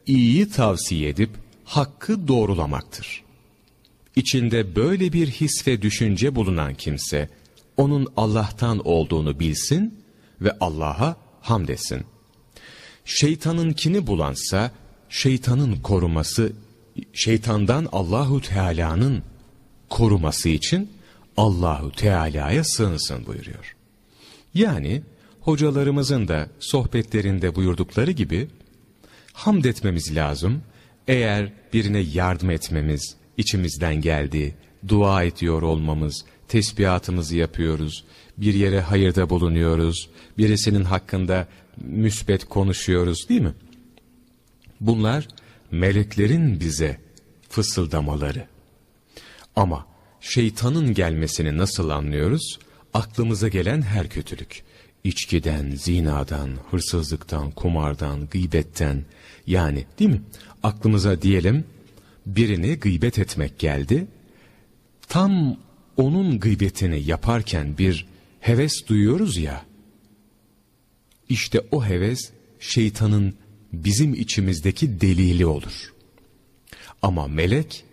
iyiyi tavsiye edip hakkı doğrulamaktır. İçinde böyle bir his ve düşünce bulunan kimse, onun Allah'tan olduğunu bilsin ve Allah'a hamd etsin. Şeytanınkini bulansa, şeytanın koruması, şeytandan Allahu Teala'nın koruması için Allahu Teala'ya sığınsın buyuruyor. Yani hocalarımızın da sohbetlerinde buyurdukları gibi hamd etmemiz lazım. Eğer birine yardım etmemiz içimizden geldi, dua ediyor olmamız, tesbihatımızı yapıyoruz, bir yere hayırda bulunuyoruz, birisinin hakkında müsbet konuşuyoruz değil mi? Bunlar meleklerin bize fısıldamaları. Ama şeytanın gelmesini nasıl anlıyoruz? Aklımıza gelen her kötülük. İçkiden, zinadan, hırsızlıktan, kumardan, gıybetten yani değil mi? Aklımıza diyelim birini gıybet etmek geldi. Tam onun gıybetini yaparken bir heves duyuyoruz ya. İşte o heves şeytanın bizim içimizdeki delili olur. Ama melek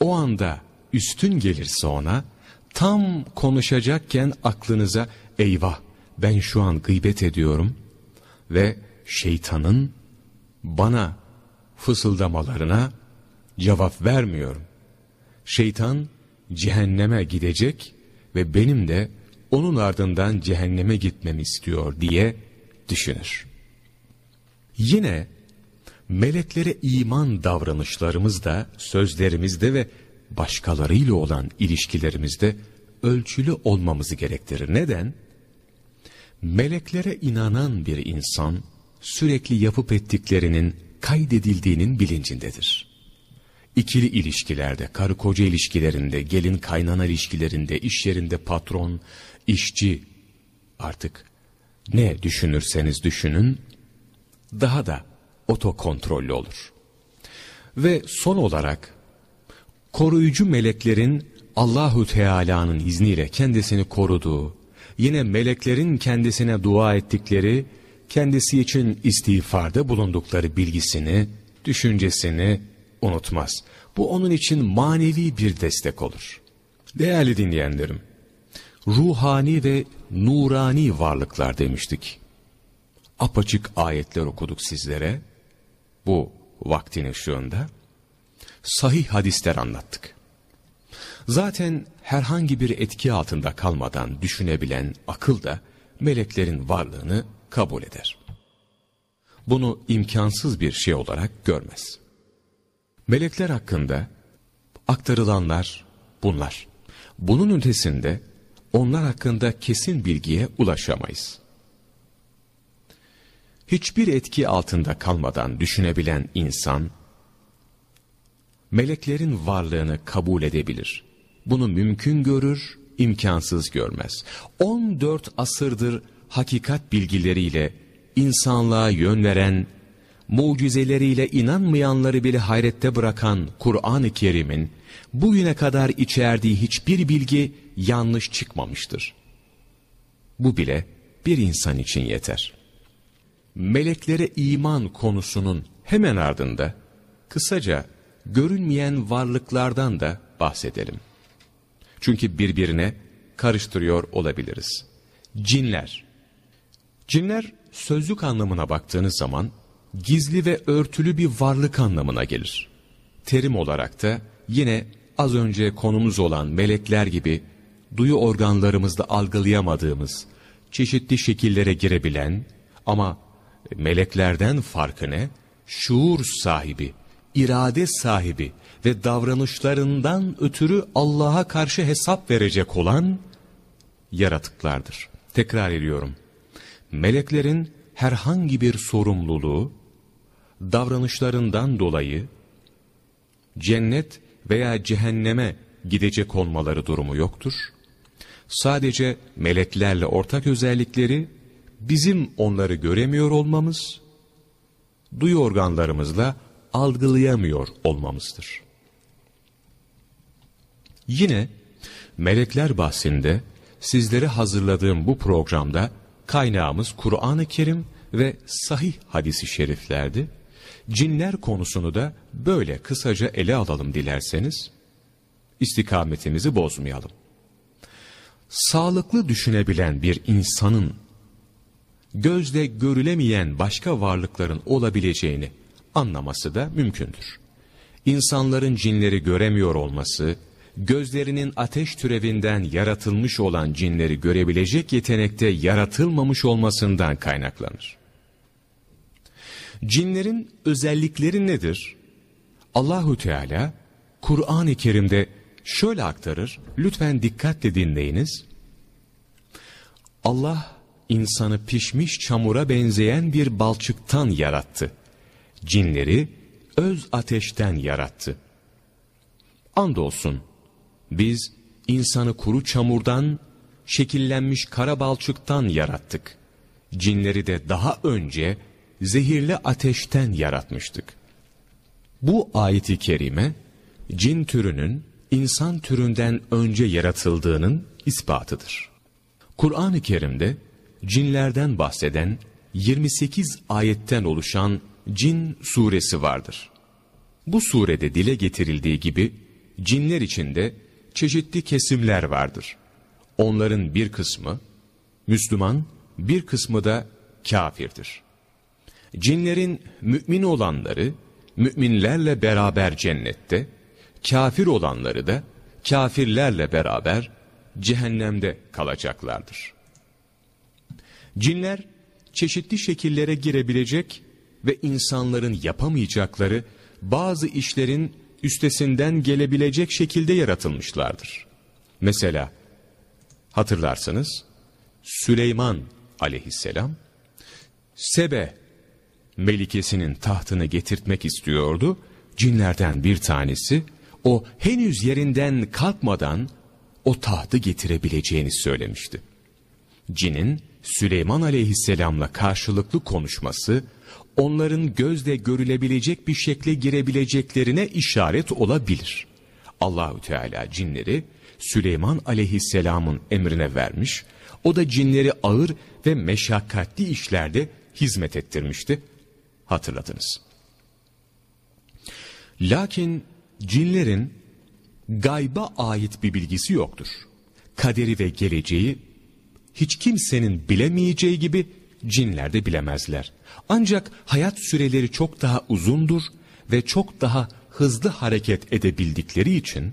o anda üstün gelirse ona Tam konuşacakken aklınıza eyvah ben şu an gıybet ediyorum ve şeytanın bana fısıldamalarına cevap vermiyorum. Şeytan cehenneme gidecek ve benim de onun ardından cehenneme gitmemi istiyor diye düşünür. Yine meleklere iman davranışlarımızda, sözlerimizde ve başkalarıyla olan ilişkilerimizde ölçülü olmamızı gerektirir. Neden? Meleklere inanan bir insan sürekli yapıp ettiklerinin kaydedildiğinin bilincindedir. İkili ilişkilerde, karı koca ilişkilerinde, gelin kaynana ilişkilerinde, iş yerinde patron, işçi artık ne düşünürseniz düşünün daha da otokontrollü olur. Ve son olarak koruyucu meleklerin Allahu Teala'nın izniyle kendisini koruduğu, yine meleklerin kendisine dua ettikleri, kendisi için istiğfarda bulundukları bilgisini, düşüncesini unutmaz. Bu onun için manevi bir destek olur. Değerli dinleyenlerim, ruhani ve nurani varlıklar demiştik. Apaçık ayetler okuduk sizlere. Bu vaktin ışığında. Sahih hadisler anlattık. Zaten herhangi bir etki altında kalmadan düşünebilen akıl da meleklerin varlığını kabul eder. Bunu imkansız bir şey olarak görmez. Melekler hakkında aktarılanlar bunlar. Bunun ötesinde onlar hakkında kesin bilgiye ulaşamayız. Hiçbir etki altında kalmadan düşünebilen insan, meleklerin varlığını kabul edebilir. Bunu mümkün görür, imkansız görmez. 14 asırdır hakikat bilgileriyle insanlığa yön veren, mucizeleriyle inanmayanları bile hayrette bırakan Kur'an-ı Kerim'in bugüne kadar içerdiği hiçbir bilgi yanlış çıkmamıştır. Bu bile bir insan için yeter. Meleklere iman konusunun hemen ardında kısaca görünmeyen varlıklardan da bahsedelim. Çünkü birbirine karıştırıyor olabiliriz. Cinler. Cinler sözlük anlamına baktığınız zaman gizli ve örtülü bir varlık anlamına gelir. Terim olarak da yine az önce konumuz olan melekler gibi duyu organlarımızda algılayamadığımız çeşitli şekillere girebilen ama meleklerden farkı ne? Şuur sahibi, irade sahibi ve davranışlarından ötürü Allah'a karşı hesap verecek olan yaratıklardır. Tekrar ediyorum. Meleklerin herhangi bir sorumluluğu, davranışlarından dolayı cennet veya cehenneme gidecek olmaları durumu yoktur. Sadece meleklerle ortak özellikleri bizim onları göremiyor olmamız, duyu organlarımızla algılayamıyor olmamızdır. Yine melekler bahsinde sizlere hazırladığım bu programda kaynağımız Kur'an-ı Kerim ve sahih hadisi şeriflerdi. Cinler konusunu da böyle kısaca ele alalım dilerseniz. İstikametimizi bozmayalım. Sağlıklı düşünebilen bir insanın gözle görülemeyen başka varlıkların olabileceğini anlaması da mümkündür. İnsanların cinleri göremiyor olması, gözlerinin ateş türevinden yaratılmış olan cinleri görebilecek yetenekte yaratılmamış olmasından kaynaklanır. Cinlerin özellikleri nedir? Allahu Teala Kur'an-ı Kerim'de şöyle aktarır. Lütfen dikkatle dinleyiniz. Allah insanı pişmiş çamura benzeyen bir balçıktan yarattı. Cinleri öz ateşten yarattı. Andolsun biz insanı kuru çamurdan, şekillenmiş kara balçıktan yarattık. Cinleri de daha önce zehirli ateşten yaratmıştık. Bu ayeti kerime, cin türünün insan türünden önce yaratıldığının ispatıdır. Kur'an-ı Kerim'de cinlerden bahseden 28 ayetten oluşan Cin suresi vardır. Bu surede dile getirildiği gibi cinler içinde çeşitli kesimler vardır. Onların bir kısmı Müslüman, bir kısmı da kafirdir. Cinlerin mümin olanları müminlerle beraber cennette, kafir olanları da kafirlerle beraber cehennemde kalacaklardır. Cinler çeşitli şekillere girebilecek ve insanların yapamayacakları bazı işlerin üstesinden gelebilecek şekilde yaratılmışlardır. Mesela hatırlarsınız Süleyman aleyhisselam Sebe melikesinin tahtını getirtmek istiyordu. Cinlerden bir tanesi o henüz yerinden kalkmadan o tahtı getirebileceğini söylemişti. Cinin Süleyman aleyhisselamla karşılıklı konuşması onların gözle görülebilecek bir şekle girebileceklerine işaret olabilir. Allahü Teala cinleri Süleyman aleyhisselamın emrine vermiş, o da cinleri ağır ve meşakkatli işlerde hizmet ettirmişti. Hatırladınız. Lakin cinlerin gayba ait bir bilgisi yoktur. Kaderi ve geleceği hiç kimsenin bilemeyeceği gibi cinler de bilemezler. Ancak hayat süreleri çok daha uzundur ve çok daha hızlı hareket edebildikleri için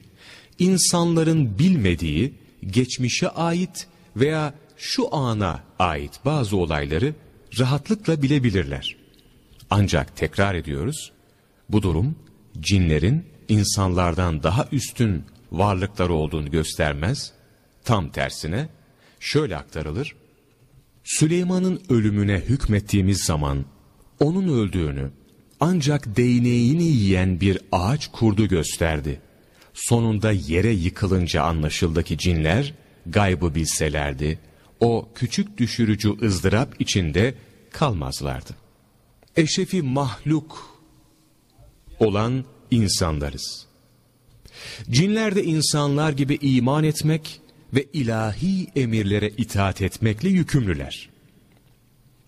insanların bilmediği geçmişe ait veya şu ana ait bazı olayları rahatlıkla bilebilirler. Ancak tekrar ediyoruz, bu durum cinlerin insanlardan daha üstün varlıkları olduğunu göstermez. Tam tersine şöyle aktarılır. Süleyman'ın ölümüne hükmettiğimiz zaman onun öldüğünü ancak değneğini yiyen bir ağaç kurdu gösterdi. Sonunda yere yıkılınca anlaşıldı ki cinler gaybı bilselerdi o küçük düşürücü ızdırap içinde kalmazlardı. Eşefi mahluk olan insanlarız. Cinler de insanlar gibi iman etmek ve ilahi emirlere itaat etmekle yükümlüler.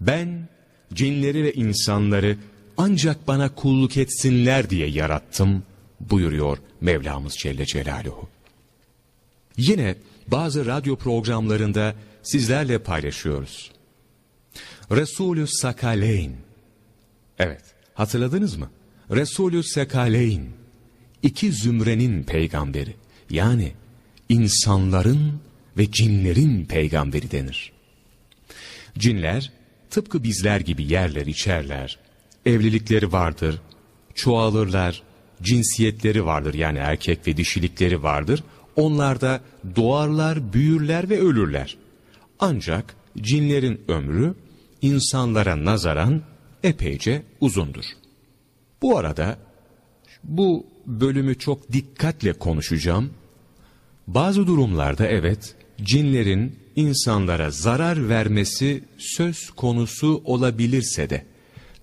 Ben cinleri ve insanları ancak bana kulluk etsinler diye yarattım buyuruyor Mevlamız Celle Celaluhu. Yine bazı radyo programlarında sizlerle paylaşıyoruz. Resulü Sakaleyn. Evet, hatırladınız mı? Resulü Sekaleyn. iki zümrenin peygamberi. Yani insanların ve cinlerin peygamberi denir. Cinler tıpkı bizler gibi yerler içerler. Evlilikleri vardır, çoğalırlar, cinsiyetleri vardır yani erkek ve dişilikleri vardır. Onlar da doğarlar, büyürler ve ölürler. Ancak cinlerin ömrü insanlara nazaran epeyce uzundur. Bu arada bu bölümü çok dikkatle konuşacağım. Bazı durumlarda evet cinlerin insanlara zarar vermesi söz konusu olabilirse de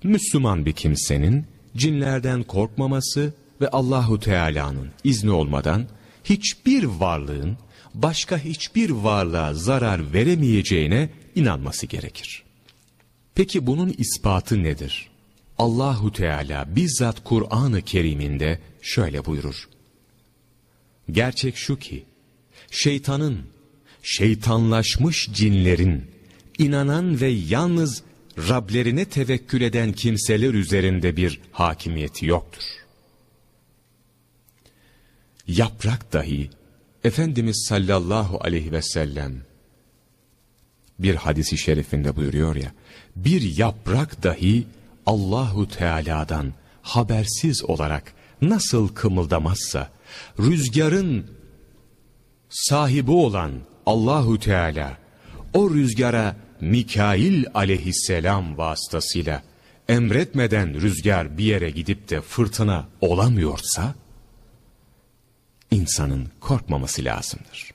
Müslüman bir kimsenin cinlerden korkmaması ve Allahu Teala'nın izni olmadan hiçbir varlığın başka hiçbir varlığa zarar veremeyeceğine inanması gerekir. Peki bunun ispatı nedir? Allahu Teala bizzat Kur'an-ı Kerim'inde şöyle buyurur. Gerçek şu ki şeytanın, şeytanlaşmış cinlerin, inanan ve yalnız Rablerine tevekkül eden kimseler üzerinde bir hakimiyeti yoktur. Yaprak dahi Efendimiz sallallahu aleyhi ve sellem bir hadisi şerifinde buyuruyor ya, bir yaprak dahi Allahu Teala'dan habersiz olarak nasıl kımıldamazsa, rüzgarın sahibi olan Allahu Teala o rüzgara Mikail aleyhisselam vasıtasıyla emretmeden rüzgar bir yere gidip de fırtına olamıyorsa insanın korkmaması lazımdır.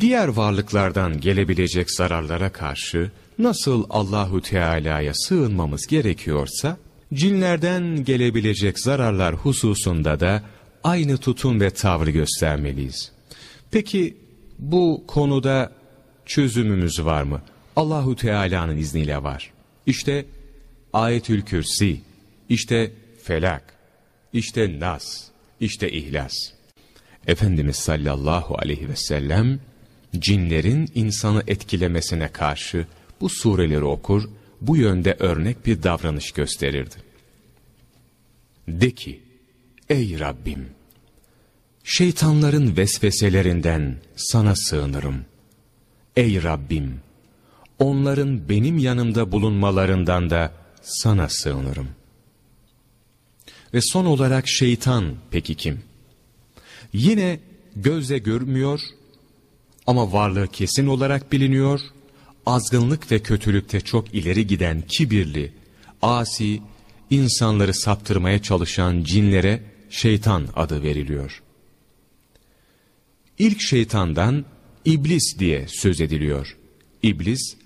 Diğer varlıklardan gelebilecek zararlara karşı nasıl Allahu Teala'ya sığınmamız gerekiyorsa cinlerden gelebilecek zararlar hususunda da aynı tutum ve tavrı göstermeliyiz. Peki bu konuda çözümümüz var mı? Allahu Teala'nın izniyle var. İşte Ayetül Kürsi, işte Felak, işte Nas, işte İhlas. Efendimiz sallallahu aleyhi ve sellem cinlerin insanı etkilemesine karşı bu sureleri okur, bu yönde örnek bir davranış gösterirdi. De ki, ey Rabbim, şeytanların vesveselerinden sana sığınırım. Ey Rabbim, onların benim yanımda bulunmalarından da sana sığınırım. Ve son olarak şeytan peki kim? Yine gözle görmüyor ama varlığı kesin olarak biliniyor, azgınlık ve kötülükte çok ileri giden kibirli, asi, insanları saptırmaya çalışan cinlere şeytan adı veriliyor. İlk şeytandan iblis diye söz ediliyor. İblis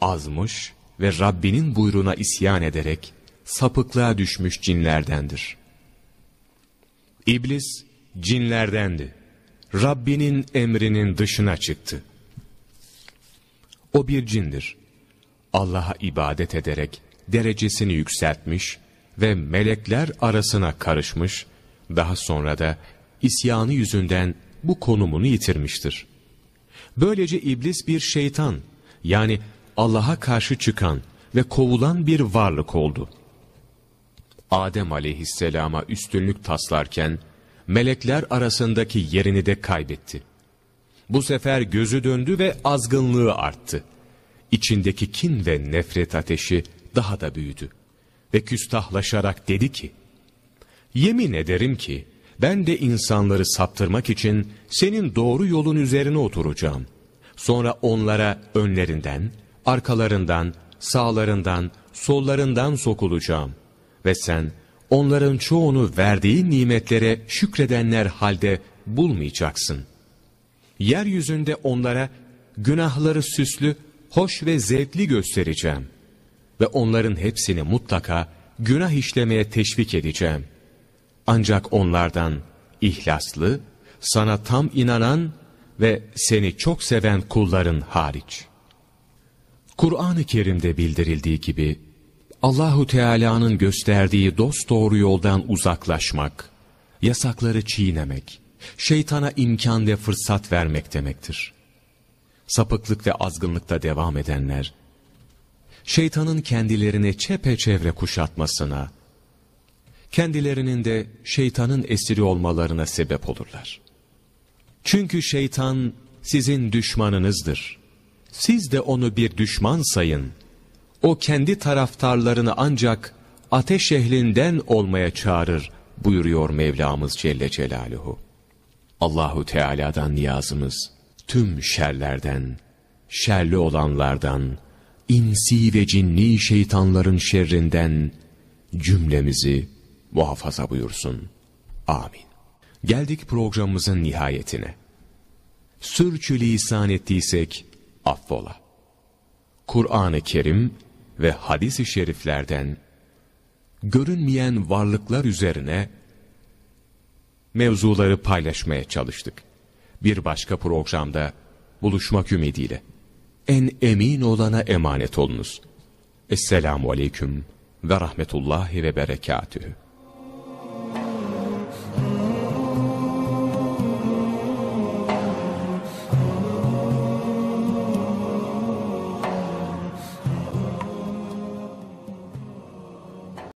azmış ve Rabbinin buyruğuna isyan ederek sapıklığa düşmüş cinlerdendir. İblis cinlerdendi. Rabbinin emrinin dışına çıktı. O bir cindir. Allah'a ibadet ederek derecesini yükseltmiş ve melekler arasına karışmış, daha sonra da isyanı yüzünden bu konumunu yitirmiştir. Böylece iblis bir şeytan, yani Allah'a karşı çıkan ve kovulan bir varlık oldu. Adem aleyhisselama üstünlük taslarken, melekler arasındaki yerini de kaybetti. Bu sefer gözü döndü ve azgınlığı arttı. İçindeki kin ve nefret ateşi daha da büyüdü. Ve küstahlaşarak dedi ki, Yemin ederim ki, ben de insanları saptırmak için senin doğru yolun üzerine oturacağım. Sonra onlara önlerinden, arkalarından, sağlarından, sollarından sokulacağım. Ve sen onların çoğunu verdiği nimetlere şükredenler halde bulmayacaksın. Yeryüzünde onlara günahları süslü, hoş ve zevkli göstereceğim. Ve onların hepsini mutlaka günah işlemeye teşvik edeceğim. Ancak onlardan ihlaslı, sana tam inanan ve seni çok seven kulların hariç. Kur'an-ı Kerim'de bildirildiği gibi, Allahu Teala'nın gösterdiği dost doğru yoldan uzaklaşmak, yasakları çiğnemek, şeytana imkan ve fırsat vermek demektir. Sapıklık ve azgınlıkta devam edenler, şeytanın kendilerini çepeçevre kuşatmasına, kendilerinin de şeytanın esiri olmalarına sebep olurlar. Çünkü şeytan sizin düşmanınızdır. Siz de onu bir düşman sayın. O kendi taraftarlarını ancak ateş ehlinden olmaya çağırır buyuruyor Mevlamız Celle Celaluhu. Allahu Teala'dan niyazımız tüm şerlerden, şerli olanlardan, insi ve cinni şeytanların şerrinden cümlemizi muhafaza buyursun. Amin. Geldik programımızın nihayetine. Sürçülisan ettiysek affola. Kur'an-ı Kerim ve hadis-i şeriflerden görünmeyen varlıklar üzerine mevzuları paylaşmaya çalıştık. Bir başka programda buluşmak ümidiyle. En emin olana emanet olunuz. Esselamu Aleyküm ve Rahmetullahi ve Berekatühü.